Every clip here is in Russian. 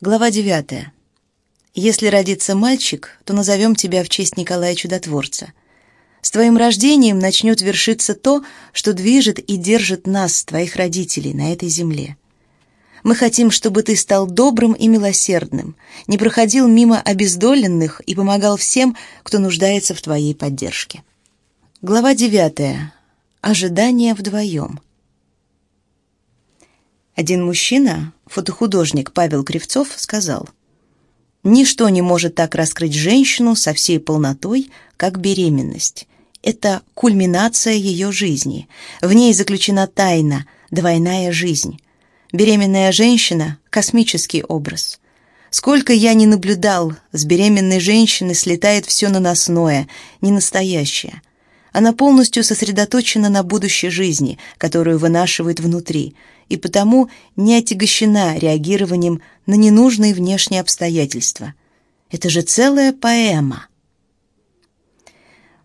Глава 9. Если родится мальчик, то назовем тебя в честь Николая Чудотворца. С твоим рождением начнет вершиться то, что движет и держит нас, твоих родителей, на этой земле. Мы хотим, чтобы ты стал добрым и милосердным, не проходил мимо обездоленных и помогал всем, кто нуждается в твоей поддержке. Глава 9. Ожидание вдвоем. Один мужчина, фотохудожник Павел Кривцов, сказал, «Ничто не может так раскрыть женщину со всей полнотой, как беременность. Это кульминация ее жизни. В ней заключена тайна, двойная жизнь. Беременная женщина — космический образ». Сколько я не наблюдал, с беременной женщины слетает все наносное, не настоящее. Она полностью сосредоточена на будущей жизни, которую вынашивает внутри — и потому не отягощена реагированием на ненужные внешние обстоятельства. Это же целая поэма.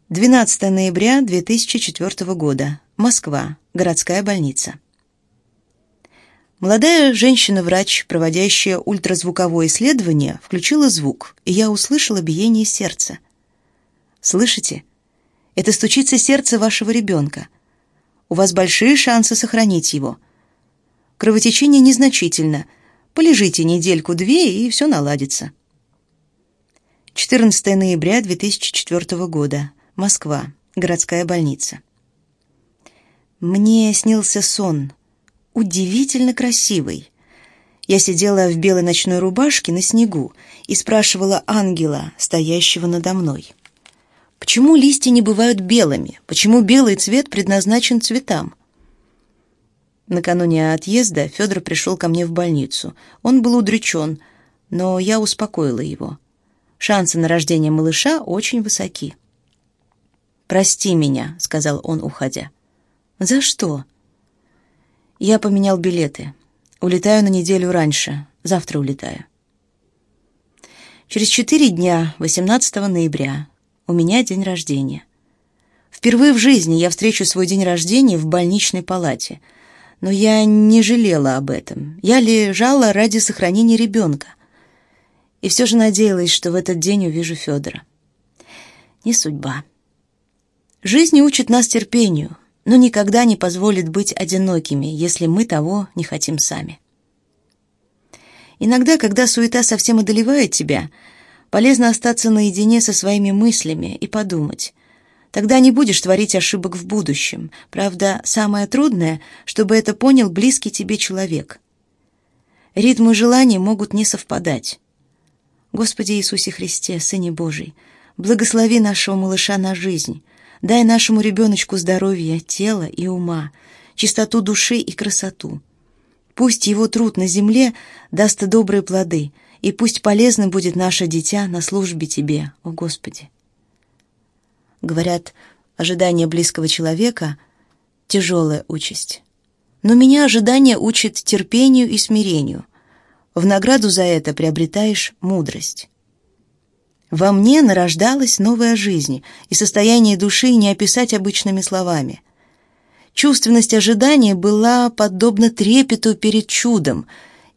12 ноября 2004 года. Москва. Городская больница. Молодая женщина-врач, проводящая ультразвуковое исследование, включила звук, и я услышала биение сердца. Слышите? Это стучится сердце вашего ребенка. У вас большие шансы сохранить его – Кровотечение незначительно. Полежите недельку-две, и все наладится. 14 ноября 2004 года. Москва. Городская больница. Мне снился сон. Удивительно красивый. Я сидела в белой ночной рубашке на снегу и спрашивала ангела, стоящего надо мной. Почему листья не бывают белыми? Почему белый цвет предназначен цветам? Накануне отъезда Федор пришел ко мне в больницу. Он был удручен, но я успокоила его. Шансы на рождение малыша очень высоки. «Прости меня», — сказал он, уходя. «За что?» «Я поменял билеты. Улетаю на неделю раньше. Завтра улетаю». Через четыре дня, 18 ноября, у меня день рождения. Впервые в жизни я встречу свой день рождения в больничной палате — но я не жалела об этом. Я лежала ради сохранения ребенка. И все же надеялась, что в этот день увижу Федора. Не судьба. Жизнь учит нас терпению, но никогда не позволит быть одинокими, если мы того не хотим сами. Иногда, когда суета совсем одолевает тебя, полезно остаться наедине со своими мыслями и подумать, Тогда не будешь творить ошибок в будущем. Правда, самое трудное, чтобы это понял близкий тебе человек. Ритмы желаний могут не совпадать. Господи Иисусе Христе, Сыне Божий, благослови нашего малыша на жизнь. Дай нашему ребеночку здоровье тела и ума, чистоту души и красоту. Пусть его труд на земле даст добрые плоды, и пусть полезным будет наше дитя на службе Тебе, о Господи. Говорят, ожидание близкого человека — тяжелая участь. Но меня ожидание учит терпению и смирению. В награду за это приобретаешь мудрость. Во мне нарождалась новая жизнь, и состояние души не описать обычными словами. Чувственность ожидания была подобна трепету перед чудом,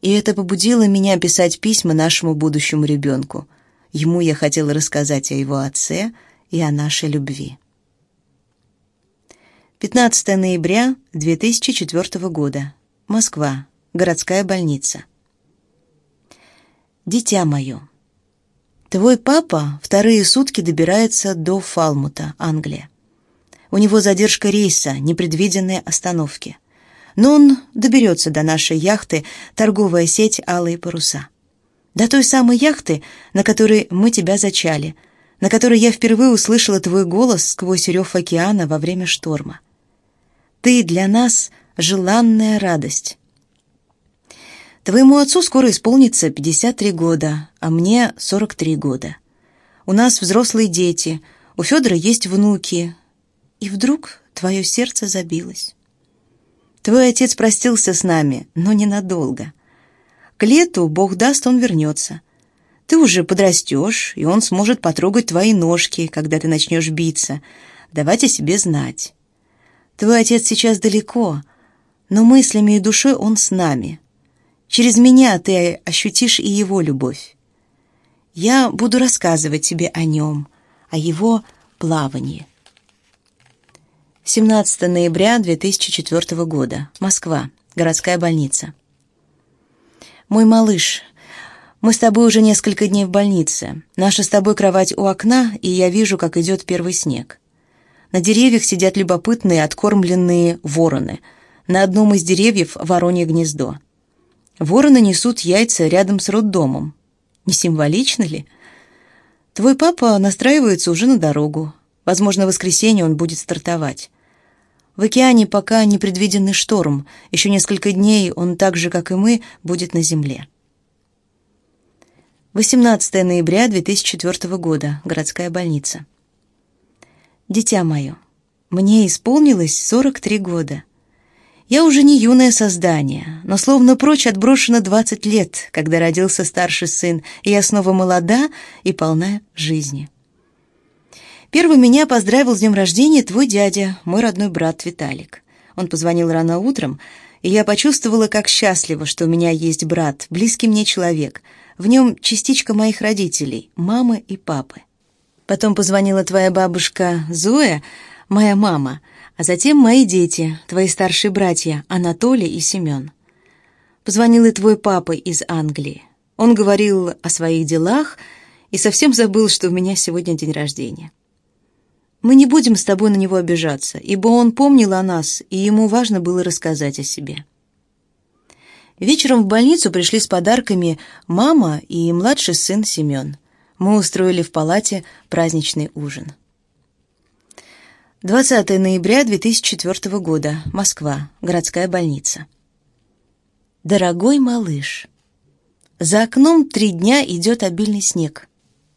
и это побудило меня писать письма нашему будущему ребенку. Ему я хотела рассказать о его отце — и о нашей любви. 15 ноября 2004 года. Москва. Городская больница. Дитя мое, твой папа вторые сутки добирается до Фалмута, Англия. У него задержка рейса, непредвиденные остановки. Но он доберется до нашей яхты «Торговая сеть Алые паруса». До той самой яхты, на которой мы тебя зачали – на которой я впервые услышала твой голос сквозь рев океана во время шторма. Ты для нас желанная радость. Твоему отцу скоро исполнится 53 года, а мне 43 года. У нас взрослые дети, у Федора есть внуки. И вдруг твое сердце забилось. Твой отец простился с нами, но ненадолго. К лету, Бог даст, он вернется — ты уже подрастешь, и он сможет потрогать твои ножки, когда ты начнешь биться, давать о себе знать. Твой отец сейчас далеко, но мыслями и душой он с нами. Через меня ты ощутишь и его любовь. Я буду рассказывать тебе о нем, о его плавании. 17 ноября 2004 года. Москва. Городская больница. Мой малыш, мы с тобой уже несколько дней в больнице. Наша с тобой кровать у окна, и я вижу, как идет первый снег. На деревьях сидят любопытные откормленные вороны. На одном из деревьев воронье гнездо. Вороны несут яйца рядом с роддомом. Не символично ли? Твой папа настраивается уже на дорогу. Возможно, в воскресенье он будет стартовать. В океане пока непредвиденный шторм. Еще несколько дней он так же, как и мы, будет на земле. 18 ноября 2004 года. Городская больница. Дитя мое, мне исполнилось 43 года. Я уже не юное создание, но словно прочь отброшено 20 лет, когда родился старший сын, и я снова молода и полна жизни. Первый меня поздравил с днем рождения твой дядя, мой родной брат Виталик. Он позвонил рано утром, и я почувствовала, как счастлива, что у меня есть брат, близкий мне человек — в нем частичка моих родителей, мамы и папы. Потом позвонила твоя бабушка Зоя, моя мама, а затем мои дети, твои старшие братья Анатолий и Семен. Позвонил и твой папа из Англии. Он говорил о своих делах и совсем забыл, что у меня сегодня день рождения. Мы не будем с тобой на него обижаться, ибо он помнил о нас, и ему важно было рассказать о себе. Вечером в больницу пришли с подарками мама и младший сын Семен. Мы устроили в палате праздничный ужин. 20 ноября 2004 года. Москва. Городская больница. Дорогой малыш, за окном три дня идет обильный снег.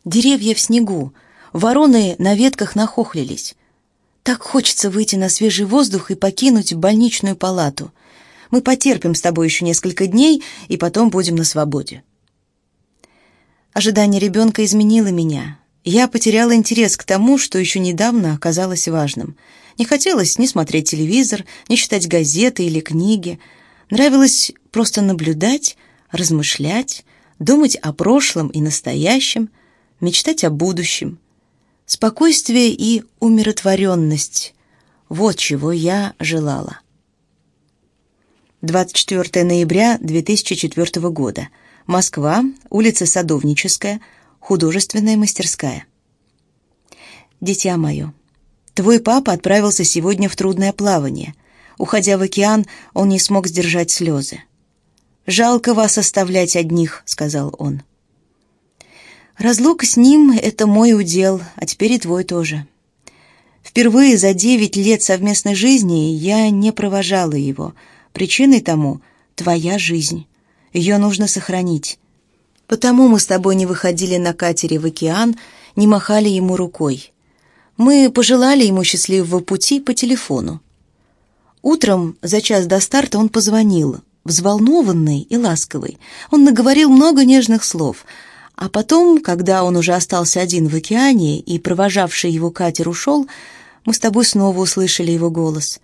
Деревья в снегу, вороны на ветках нахохлились. Так хочется выйти на свежий воздух и покинуть больничную палату — мы потерпим с тобой еще несколько дней, и потом будем на свободе. Ожидание ребенка изменило меня. Я потеряла интерес к тому, что еще недавно оказалось важным. Не хотелось ни смотреть телевизор, ни читать газеты или книги. Нравилось просто наблюдать, размышлять, думать о прошлом и настоящем, мечтать о будущем. Спокойствие и умиротворенность — вот чего я желала. 24 ноября 2004 года. Москва, улица Садовническая, художественная мастерская. Дитя мое, твой папа отправился сегодня в трудное плавание. Уходя в океан, он не смог сдержать слезы. «Жалко вас оставлять одних», — сказал он. «Разлука с ним — это мой удел, а теперь и твой тоже». Впервые за девять лет совместной жизни я не провожала его — Причиной тому твоя жизнь. Ее нужно сохранить. Потому мы с тобой не выходили на катере в океан, не махали ему рукой. Мы пожелали ему счастливого пути по телефону. Утром, за час до старта, он позвонил, взволнованный и ласковый. Он наговорил много нежных слов, а потом, когда он уже остался один в океане и провожавший его катер ушел, мы с тобой снова услышали его голос.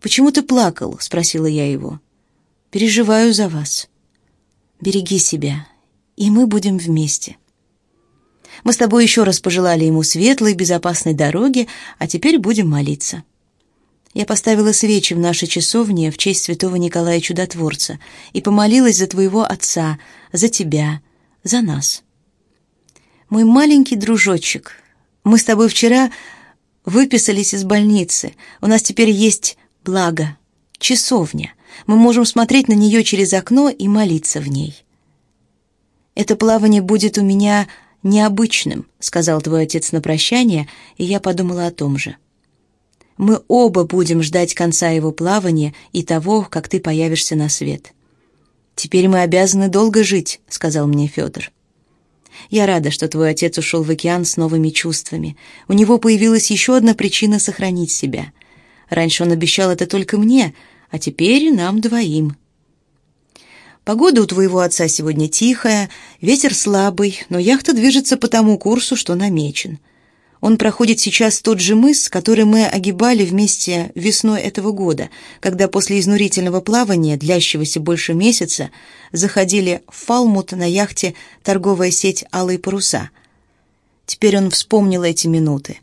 «Почему ты плакал?» — спросила я его. «Переживаю за вас. Береги себя, и мы будем вместе». Мы с тобой еще раз пожелали ему светлой, безопасной дороги, а теперь будем молиться. Я поставила свечи в нашей часовне в честь святого Николая Чудотворца и помолилась за твоего отца, за тебя, за нас. Мой маленький дружочек, мы с тобой вчера выписались из больницы. У нас теперь есть благо, часовня. Мы можем смотреть на нее через окно и молиться в ней. Это плавание будет у меня необычным, сказал твой отец на прощание, и я подумала о том же. Мы оба будем ждать конца его плавания и того, как ты появишься на свет. Теперь мы обязаны долго жить, сказал мне Федор. Я рада, что твой отец ушел в океан с новыми чувствами. У него появилась еще одна причина сохранить себя. Раньше он обещал это только мне, а теперь нам двоим. Погода у твоего отца сегодня тихая, ветер слабый, но яхта движется по тому курсу, что намечен. Он проходит сейчас тот же мыс, который мы огибали вместе весной этого года, когда после изнурительного плавания, длящегося больше месяца, заходили в Фалмут на яхте торговая сеть «Алые паруса». Теперь он вспомнил эти минуты.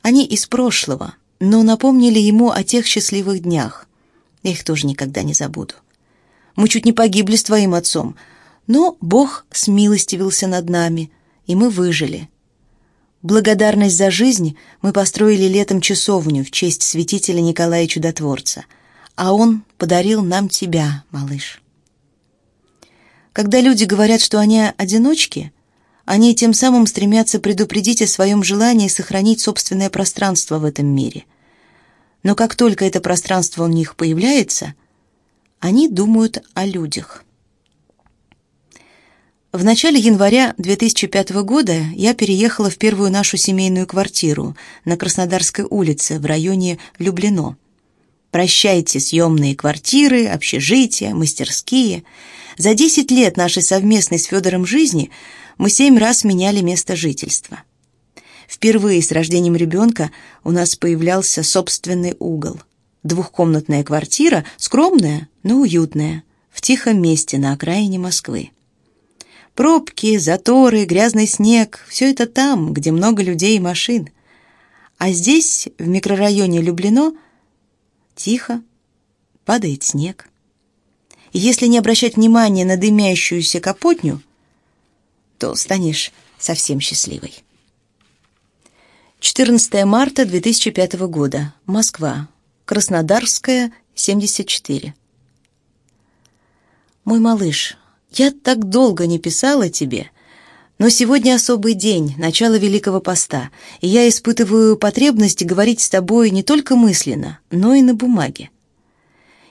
Они из прошлого, но напомнили ему о тех счастливых днях. Я их тоже никогда не забуду. Мы чуть не погибли с твоим отцом, но Бог смилостивился над нами, и мы выжили» благодарность за жизнь мы построили летом часовню в честь святителя Николая Чудотворца, а он подарил нам тебя, малыш. Когда люди говорят, что они одиночки, они тем самым стремятся предупредить о своем желании сохранить собственное пространство в этом мире. Но как только это пространство у них появляется, они думают о людях. В начале января 2005 года я переехала в первую нашу семейную квартиру на Краснодарской улице в районе Люблино. Прощайте съемные квартиры, общежития, мастерские. За 10 лет нашей совместной с Федором жизни мы семь раз меняли место жительства. Впервые с рождением ребенка у нас появлялся собственный угол. Двухкомнатная квартира, скромная, но уютная, в тихом месте на окраине Москвы. Пробки, заторы, грязный снег — все это там, где много людей и машин. А здесь, в микрорайоне Люблино, тихо, падает снег. И если не обращать внимания на дымящуюся капотню, то станешь совсем счастливой. 14 марта 2005 года. Москва. Краснодарская, 74. Мой малыш, я так долго не писала тебе, но сегодня особый день, начало Великого Поста, и я испытываю потребность говорить с тобой не только мысленно, но и на бумаге.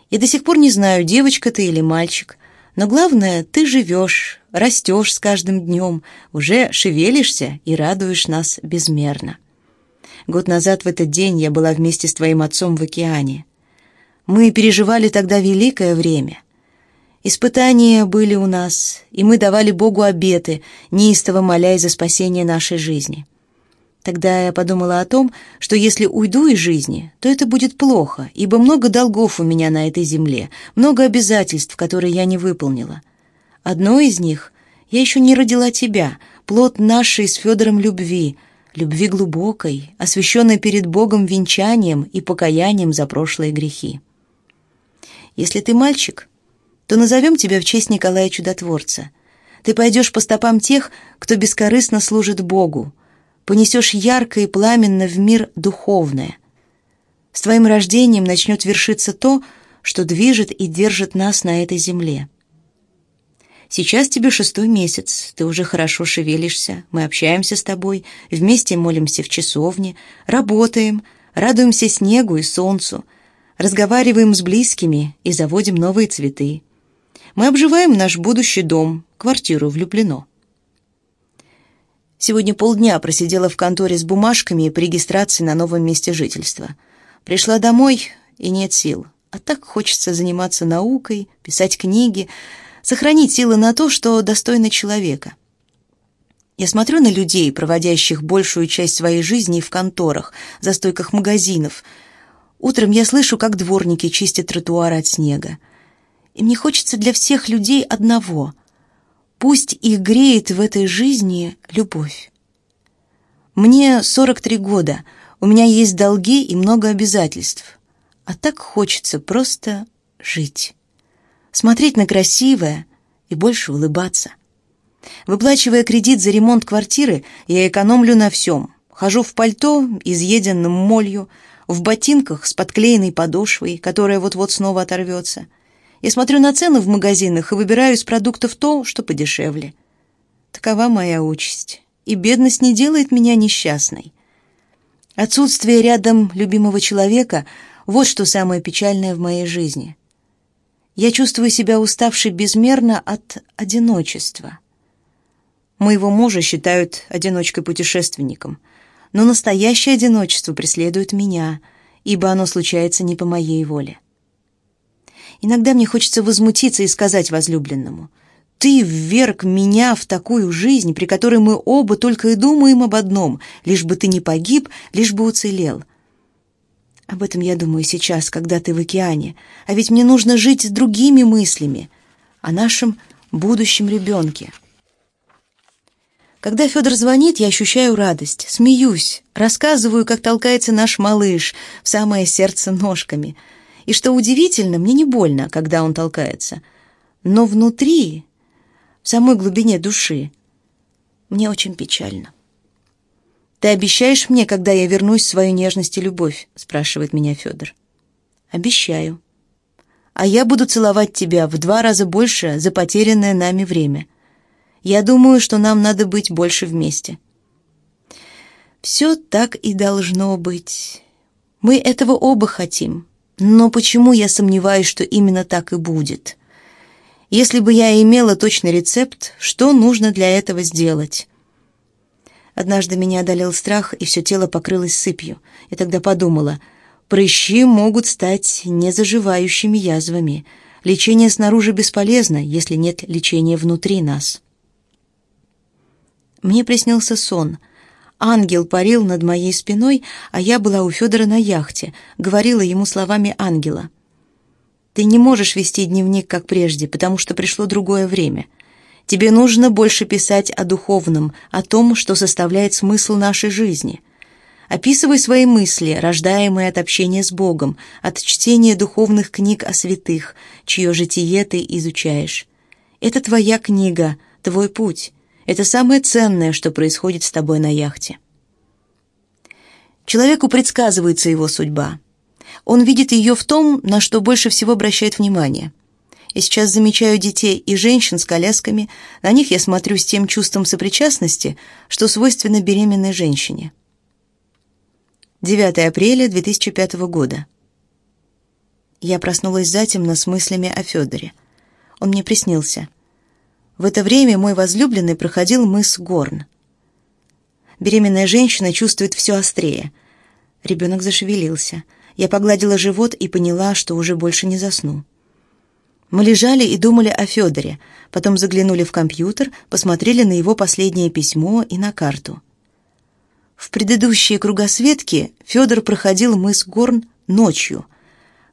Я до сих пор не знаю, девочка ты или мальчик, но главное, ты живешь, растешь с каждым днем, уже шевелишься и радуешь нас безмерно. Год назад в этот день я была вместе с твоим отцом в океане. Мы переживали тогда великое время — Испытания были у нас, и мы давали Богу обеты, неистово молясь за спасение нашей жизни. Тогда я подумала о том, что если уйду из жизни, то это будет плохо, ибо много долгов у меня на этой земле, много обязательств, которые я не выполнила. Одно из них — я еще не родила тебя, плод нашей с Федором любви, любви глубокой, освященной перед Богом венчанием и покаянием за прошлые грехи. Если ты мальчик — то назовем тебя в честь Николая Чудотворца. Ты пойдешь по стопам тех, кто бескорыстно служит Богу, понесешь ярко и пламенно в мир духовное. С твоим рождением начнет вершиться то, что движет и держит нас на этой земле. Сейчас тебе шестой месяц, ты уже хорошо шевелишься, мы общаемся с тобой, вместе молимся в часовне, работаем, радуемся снегу и солнцу, разговариваем с близкими и заводим новые цветы мы обживаем наш будущий дом, квартиру в Люблино. Сегодня полдня просидела в конторе с бумажками по регистрации на новом месте жительства. Пришла домой, и нет сил. А так хочется заниматься наукой, писать книги, сохранить силы на то, что достойно человека. Я смотрю на людей, проводящих большую часть своей жизни в конторах, за стойках магазинов. Утром я слышу, как дворники чистят тротуары от снега. И мне хочется для всех людей одного. Пусть их греет в этой жизни любовь. Мне 43 года, у меня есть долги и много обязательств. А так хочется просто жить. Смотреть на красивое и больше улыбаться. Выплачивая кредит за ремонт квартиры, я экономлю на всем. Хожу в пальто, изъеденным молью, в ботинках с подклеенной подошвой, которая вот-вот снова оторвется — я смотрю на цены в магазинах и выбираю из продуктов то, что подешевле. Такова моя участь. И бедность не делает меня несчастной. Отсутствие рядом любимого человека — вот что самое печальное в моей жизни. Я чувствую себя уставшей безмерно от одиночества. Моего мужа считают одиночкой-путешественником, но настоящее одиночество преследует меня, ибо оно случается не по моей воле. Иногда мне хочется возмутиться и сказать возлюбленному, ты вверг меня в такую жизнь, при которой мы оба только и думаем об одном, лишь бы ты не погиб, лишь бы уцелел. Об этом я думаю сейчас, когда ты в океане, а ведь мне нужно жить с другими мыслями, о нашем будущем ребенке. Когда Федор звонит, я ощущаю радость, смеюсь, рассказываю, как толкается наш малыш в самое сердце ножками. И что удивительно, мне не больно, когда он толкается. Но внутри, в самой глубине души, мне очень печально. «Ты обещаешь мне, когда я вернусь, свою нежность и любовь?» — спрашивает меня Федор. «Обещаю. А я буду целовать тебя в два раза больше за потерянное нами время. Я думаю, что нам надо быть больше вместе. Все так и должно быть. Мы этого оба хотим. Но почему я сомневаюсь, что именно так и будет? Если бы я имела точный рецепт, что нужно для этого сделать? Однажды меня одолел страх, и все тело покрылось сыпью. Я тогда подумала, прыщи могут стать незаживающими язвами. Лечение снаружи бесполезно, если нет лечения внутри нас. Мне приснился сон. Ангел парил над моей спиной, а я была у Федора на яхте, говорила ему словами ангела. «Ты не можешь вести дневник, как прежде, потому что пришло другое время. Тебе нужно больше писать о духовном, о том, что составляет смысл нашей жизни». Описывай свои мысли, рождаемые от общения с Богом, от чтения духовных книг о святых, чье житие ты изучаешь. Это твоя книга, твой путь. Это самое ценное, что происходит с тобой на яхте. Человеку предсказывается его судьба. Он видит ее в том, на что больше всего обращает внимание. Я сейчас замечаю детей и женщин с колясками, на них я смотрю с тем чувством сопричастности, что свойственно беременной женщине. 9 апреля 2005 года. Я проснулась затемно с мыслями о Федоре. Он мне приснился – в это время мой возлюбленный проходил мыс Горн. Беременная женщина чувствует все острее. Ребенок зашевелился. Я погладила живот и поняла, что уже больше не засну. Мы лежали и думали о Федоре, потом заглянули в компьютер, посмотрели на его последнее письмо и на карту. В предыдущие кругосветки Федор проходил мыс Горн ночью,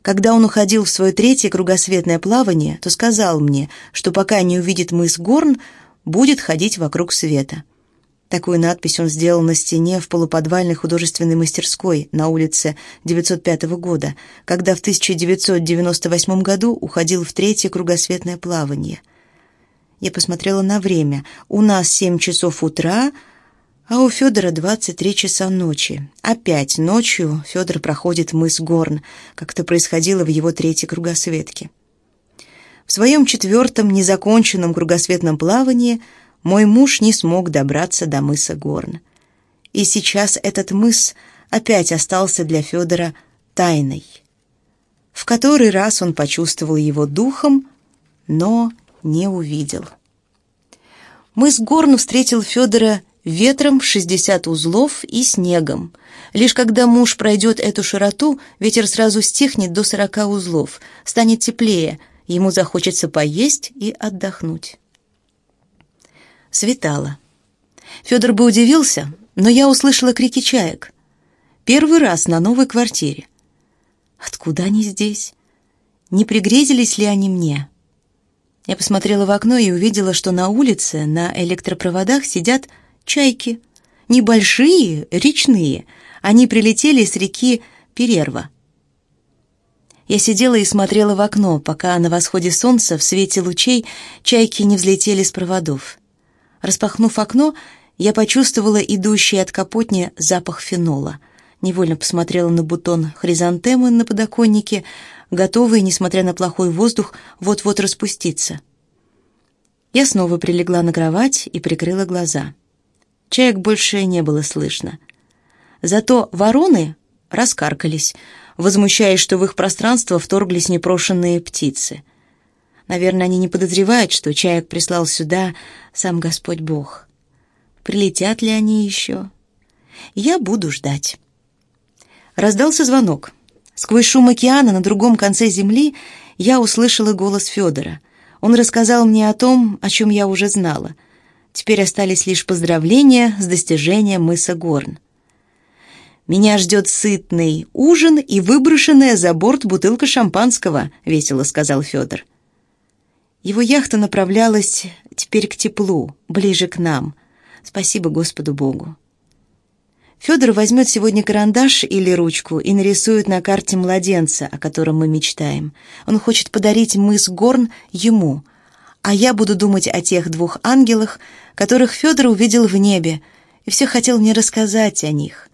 когда он уходил в свое третье кругосветное плавание, то сказал мне, что пока не увидит мыс Горн, будет ходить вокруг света. Такую надпись он сделал на стене в полуподвальной художественной мастерской на улице 905 года, когда в 1998 году уходил в третье кругосветное плавание. Я посмотрела на время. У нас 7 часов утра, а у Федора 23 часа ночи. Опять ночью Федор проходит мыс Горн, как это происходило в его третьей кругосветке. В своем четвертом незаконченном кругосветном плавании мой муж не смог добраться до мыса Горн. И сейчас этот мыс опять остался для Федора тайной. В который раз он почувствовал его духом, но не увидел. Мыс Горн встретил Федора ветром в 60 узлов и снегом. Лишь когда муж пройдет эту широту, ветер сразу стихнет до 40 узлов, станет теплее, ему захочется поесть и отдохнуть. Светало. Федор бы удивился, но я услышала крики чаек. Первый раз на новой квартире. Откуда они здесь? Не пригрезились ли они мне? Я посмотрела в окно и увидела, что на улице на электропроводах сидят чайки. Небольшие, речные. Они прилетели с реки Перерва. Я сидела и смотрела в окно, пока на восходе солнца в свете лучей чайки не взлетели с проводов. Распахнув окно, я почувствовала идущий от капотни запах фенола. Невольно посмотрела на бутон хризантемы на подоконнике, готовый, несмотря на плохой воздух, вот-вот распуститься. Я снова прилегла на кровать и прикрыла глаза. Чаек больше не было слышно. Зато вороны раскаркались, возмущаясь, что в их пространство вторглись непрошенные птицы. Наверное, они не подозревают, что чаек прислал сюда сам Господь Бог. Прилетят ли они еще? Я буду ждать. Раздался звонок. Сквозь шум океана на другом конце земли я услышала голос Федора. Он рассказал мне о том, о чем я уже знала. Теперь остались лишь поздравления с достижением мыса Горн. «Меня ждет сытный ужин и выброшенная за борт бутылка шампанского», — весело сказал Федор. Его яхта направлялась теперь к теплу, ближе к нам. Спасибо Господу Богу. Федор возьмет сегодня карандаш или ручку и нарисует на карте младенца, о котором мы мечтаем. Он хочет подарить мыс Горн ему, а я буду думать о тех двух ангелах, которых Федор увидел в небе, и все хотел мне рассказать о них.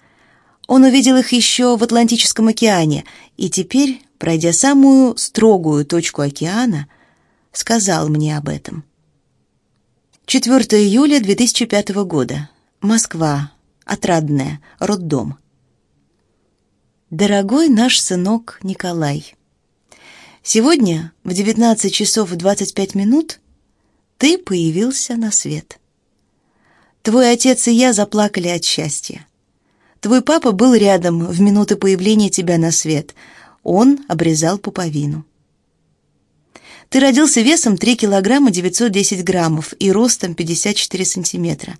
Он увидел их еще в Атлантическом океане, и теперь, пройдя самую строгую точку океана, сказал мне об этом. 4 июля 2005 года. Москва. Отрадная. Роддом. Дорогой наш сынок Николай, сегодня в 19 часов 25 минут ты появился на свет. Твой отец и я заплакали от счастья. Твой папа был рядом в минуты появления тебя на свет. Он обрезал пуповину. Ты родился весом 3 килограмма 910 граммов и ростом 54 сантиметра.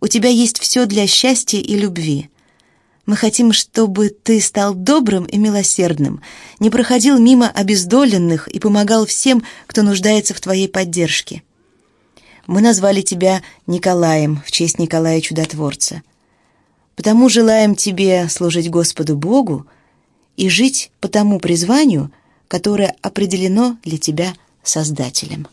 У тебя есть все для счастья и любви. Мы хотим, чтобы ты стал добрым и милосердным, не проходил мимо обездоленных и помогал всем, кто нуждается в твоей поддержке. Мы назвали тебя Николаем в честь Николая Чудотворца. Потому желаем тебе служить Господу Богу и жить по тому призванию, которое определено для тебя Создателем.